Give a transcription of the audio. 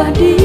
sudah di